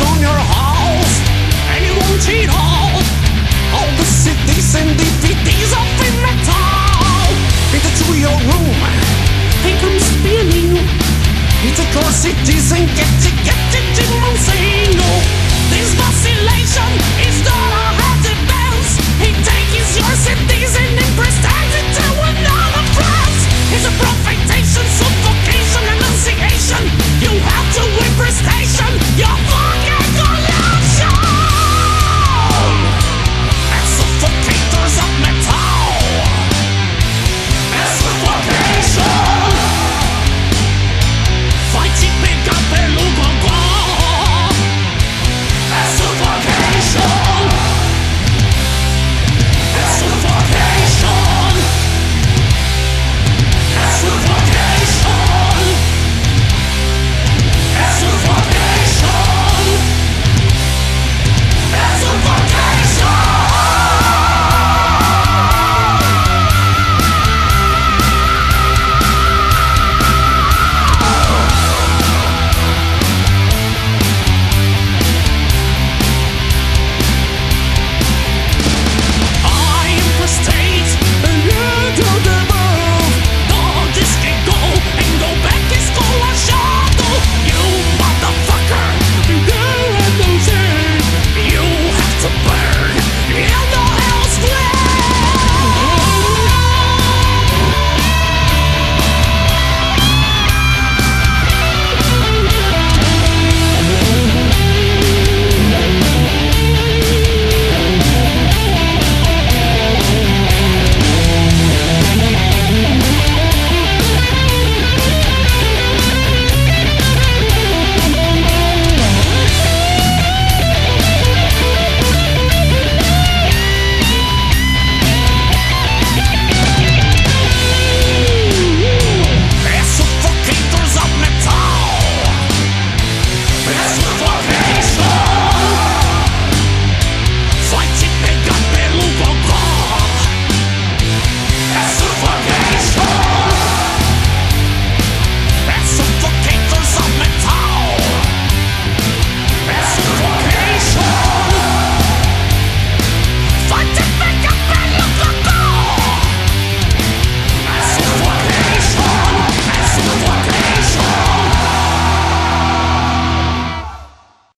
on your house, and you won't cheat on.